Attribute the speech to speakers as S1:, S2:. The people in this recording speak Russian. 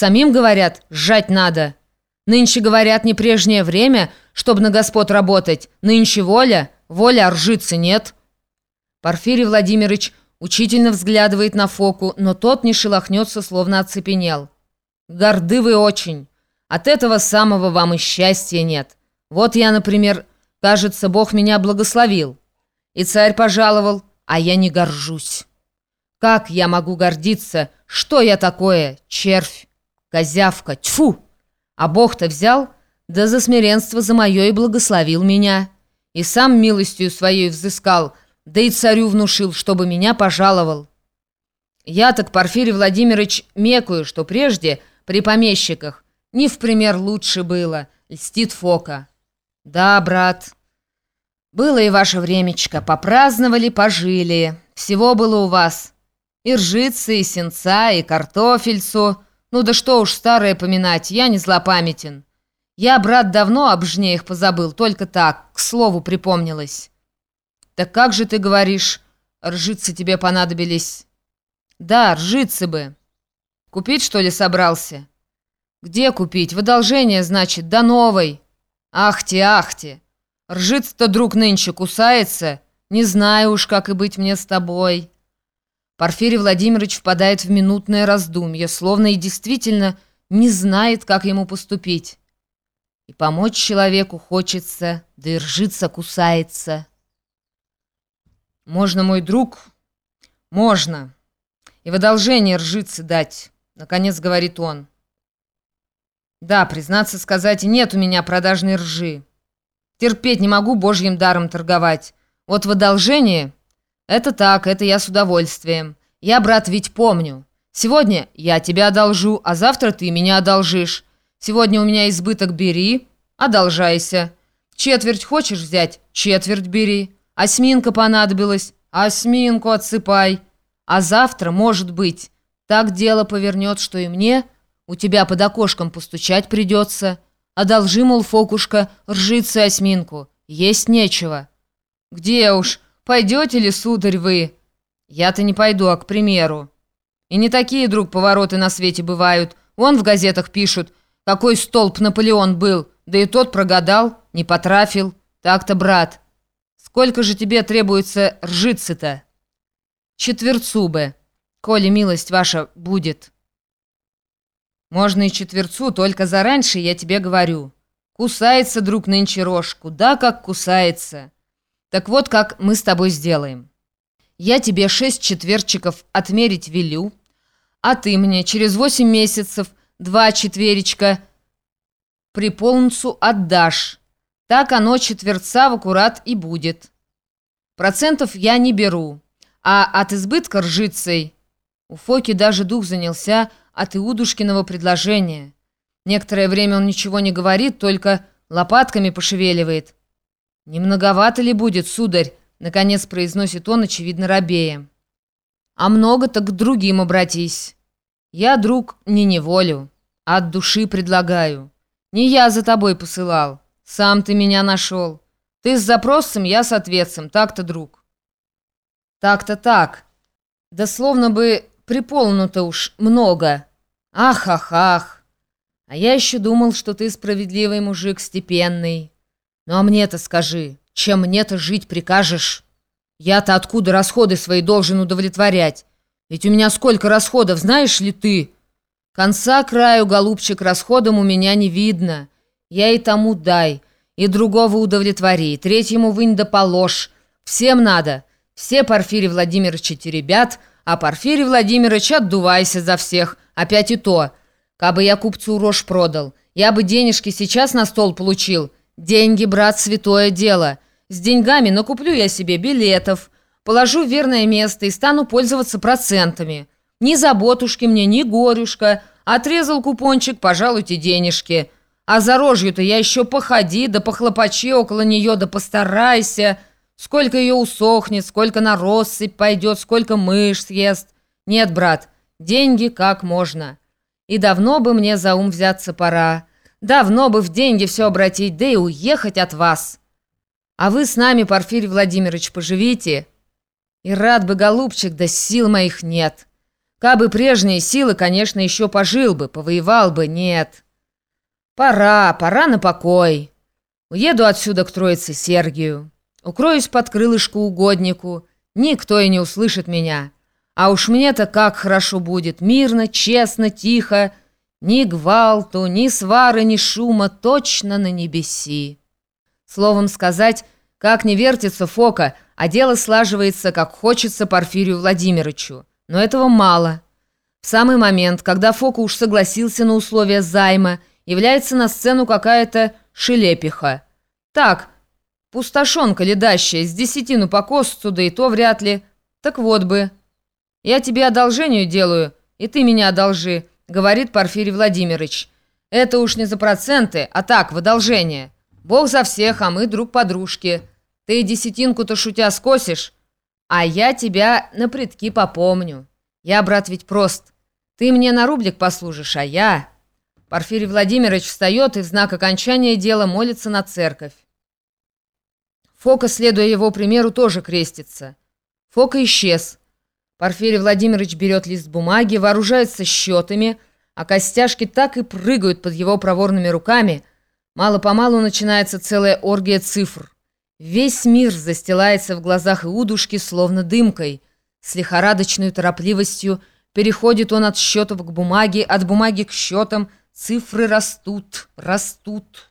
S1: Самим говорят, сжать надо. Нынче говорят, не прежнее время, чтобы на господ работать. Нынче воля, воля ржицы нет. Порфирий Владимирович учительно взглядывает на Фоку, но тот не шелохнется, словно оцепенел. Горды вы очень. От этого самого вам и счастья нет. Вот я, например, кажется, Бог меня благословил. И царь пожаловал, а я не горжусь. Как я могу гордиться? Что я такое? Червь, козявка, тьфу! А Бог-то взял, да за смиренство за мое и благословил меня. И сам милостью своей взыскал, да и царю внушил, чтобы меня пожаловал. Я так, Порфирий Владимирович, мекую, что прежде, при помещиках, не в пример лучше было, льстит Фока. Да, брат, было и ваше времечко, попраздновали, пожили, всего было у вас. И ржицы, и сенца, и картофельцу. Ну да что уж старое поминать, я не злопамятен. Я, брат, давно об жне их позабыл, только так, к слову припомнилось. Так как же ты говоришь, ржицы тебе понадобились? Да, ржицы бы. Купить, что ли, собрался? Где купить? В одолжение, значит, до новой. Ахти, ахти. Ржиц-то, друг, нынче кусается. Не знаю уж, как и быть мне с тобой. Порфирий Владимирович впадает в минутное раздумье, словно и действительно не знает, как ему поступить. И помочь человеку хочется, да и ржица кусается. «Можно, мой друг?» «Можно. И в одолжение ржицы дать», — наконец говорит он. «Да, признаться сказать, нет у меня продажной ржи. Терпеть не могу божьим даром торговать. Вот в одолжение...» «Это так, это я с удовольствием. Я, брат, ведь помню. Сегодня я тебя одолжу, а завтра ты меня одолжишь. Сегодня у меня избыток бери, одолжайся. Четверть хочешь взять? Четверть бери. Осьминка понадобилась? Осьминку отсыпай. А завтра, может быть, так дело повернет, что и мне у тебя под окошком постучать придется. Одолжи, мол, фокушка, ржицы осьминку. Есть нечего. Где уж... Пойдете ли, сударь, вы?» «Я-то не пойду, а к примеру». «И не такие, друг, повороты на свете бывают. Вон в газетах пишут, какой столб Наполеон был, да и тот прогадал, не потрафил. Так-то, брат. Сколько же тебе требуется ржицы-то?» «Четверцу бы, коли милость ваша будет». «Можно и четверцу, только зараньше я тебе говорю. Кусается, друг, нынче рожку, да как кусается». Так вот, как мы с тобой сделаем. Я тебе шесть четверчиков отмерить велю, а ты мне через восемь месяцев два четверечка при полнцу отдашь. Так оно четверца в аккурат и будет. Процентов я не беру, а от избытка ржицей. У Фоки даже дух занялся от Иудушкиного предложения. Некоторое время он ничего не говорит, только лопатками пошевеливает. «Не многовато ли будет, сударь?» — наконец произносит он, очевидно, рабея. «А много-то к другим обратись. Я, друг, не неволю, а от души предлагаю. Не я за тобой посылал, сам ты меня нашел. Ты с запросом, я с ответом, так-то, друг». «Так-то так. Да словно бы приполну-то уж много. Ах-ах-ах. А я еще думал, что ты справедливый мужик, степенный». «Ну а мне-то скажи, чем мне-то жить прикажешь? Я-то откуда расходы свои должен удовлетворять? Ведь у меня сколько расходов, знаешь ли ты? Конца краю, голубчик, расходом у меня не видно. Я и тому дай, и другого удовлетвори, третьему вынь да положь. Всем надо. Все Порфирий Владимировича теребят, а Порфирий Владимирович отдувайся за всех. Опять и то. Кабы я купцу рожь продал, я бы денежки сейчас на стол получил». «Деньги, брат, святое дело. С деньгами накуплю я себе билетов, положу в верное место и стану пользоваться процентами. Ни заботушки мне, ни горюшка. Отрезал купончик, пожалуйте денежки. А за рожью-то я еще походи, да похлопочи около нее, да постарайся. Сколько ее усохнет, сколько на россыпь пойдет, сколько мышь съест. Нет, брат, деньги как можно. И давно бы мне за ум взяться пора». Давно бы в деньги все обратить, да и уехать от вас. А вы с нами, Порфирий Владимирович, поживите. И рад бы, голубчик, да сил моих нет. Кабы прежние силы, конечно, еще пожил бы, повоевал бы, нет. Пора, пора на покой. Уеду отсюда к Троице Сергию. Укроюсь под крылышко угоднику. Никто и не услышит меня. А уж мне-то как хорошо будет. Мирно, честно, тихо. Ни гвалту, ни свары, ни шума. Точно на небеси. Словом сказать, как не вертится Фока, а дело слаживается, как хочется Порфирию Владимировичу. Но этого мало. В самый момент, когда Фока уж согласился на условия займа, является на сцену какая-то шелепиха. Так, пустошонка ледащая, с десятину по костцу, да и то вряд ли. Так вот бы. Я тебе одолжению делаю, и ты меня одолжи, говорит Порфирий Владимирович. Это уж не за проценты, а так, в одолжение. Бог за всех, а мы друг подружки. Ты десятинку-то шутя скосишь, а я тебя на предки попомню. Я, брат, ведь прост. Ты мне на рублик послужишь, а я...» Порфирий Владимирович встает и в знак окончания дела молится на церковь. Фока, следуя его примеру, тоже крестится. Фока исчез. Порфирий Владимирович берет лист бумаги, вооружается счетами, а костяшки так и прыгают под его проворными руками. Мало-помалу начинается целая оргия цифр. Весь мир застилается в глазах Иудушки, словно дымкой. С лихорадочной торопливостью переходит он от счетов к бумаге, от бумаги к счетам. Цифры растут, растут.